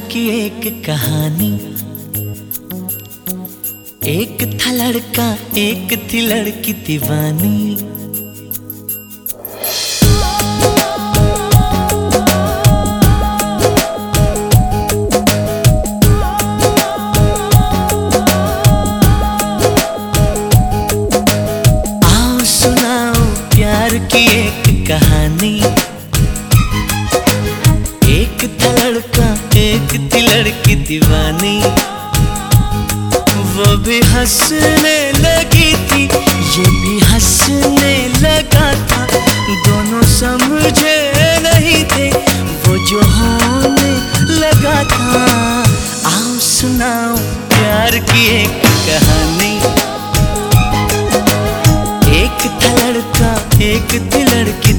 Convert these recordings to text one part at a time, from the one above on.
की एक कहानी। एक था लड़का, एक थी लड़की दीवानी। आओ सुनाओ प्यार की एक कहानी। था लड़का एक थी लड़की दीवानी। वो भी हंसने लगी थी, ये भी हंसने लगा था। दोनों समझे नहीं थे, वो जो होने लगा था। आओ सुनाओ प्यार की एक कहानी। एक था लड़का, एक थी लड़की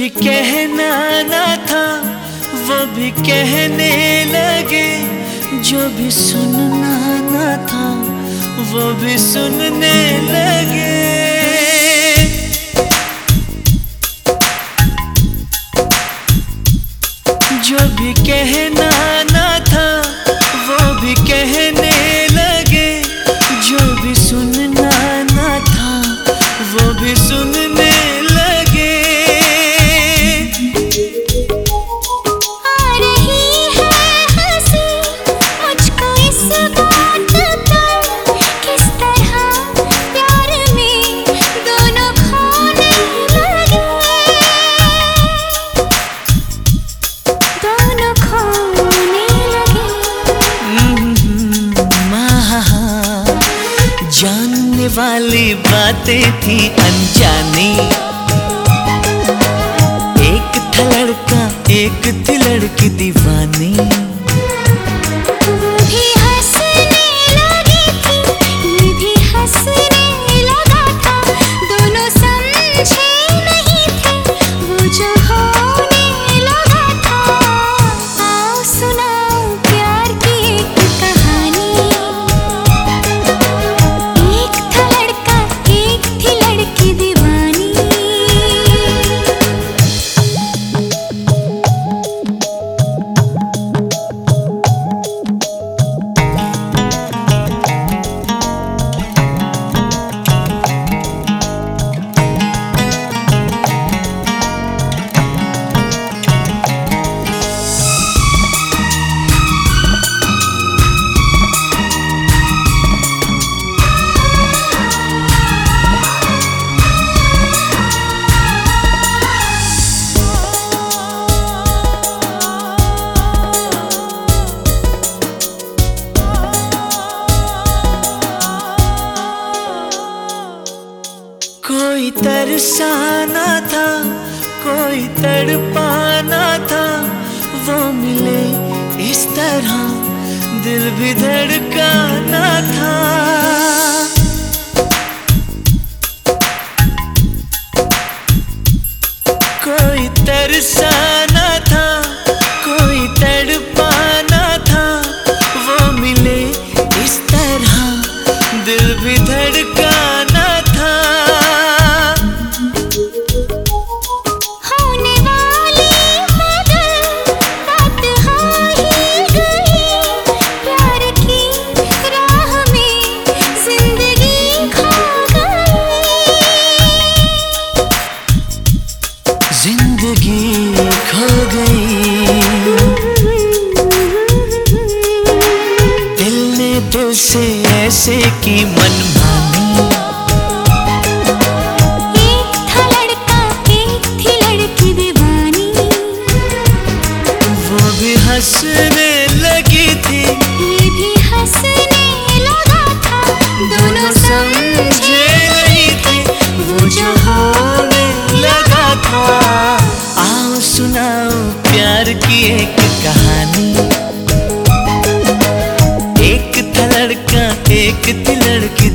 भी कहना ना था, वो भी कहने लगे। जो भी सुनना ना था, वो भी सुनने लगे। बातें थी अनजानी। एक था लड़का एक थी लड़की दीवानी। कोई तरसाना था, कोई तड़पाना था, वो मिले इस तरह, दिल भी धड़काना था। कोई तरसाना की मनमानी कितनी लड़की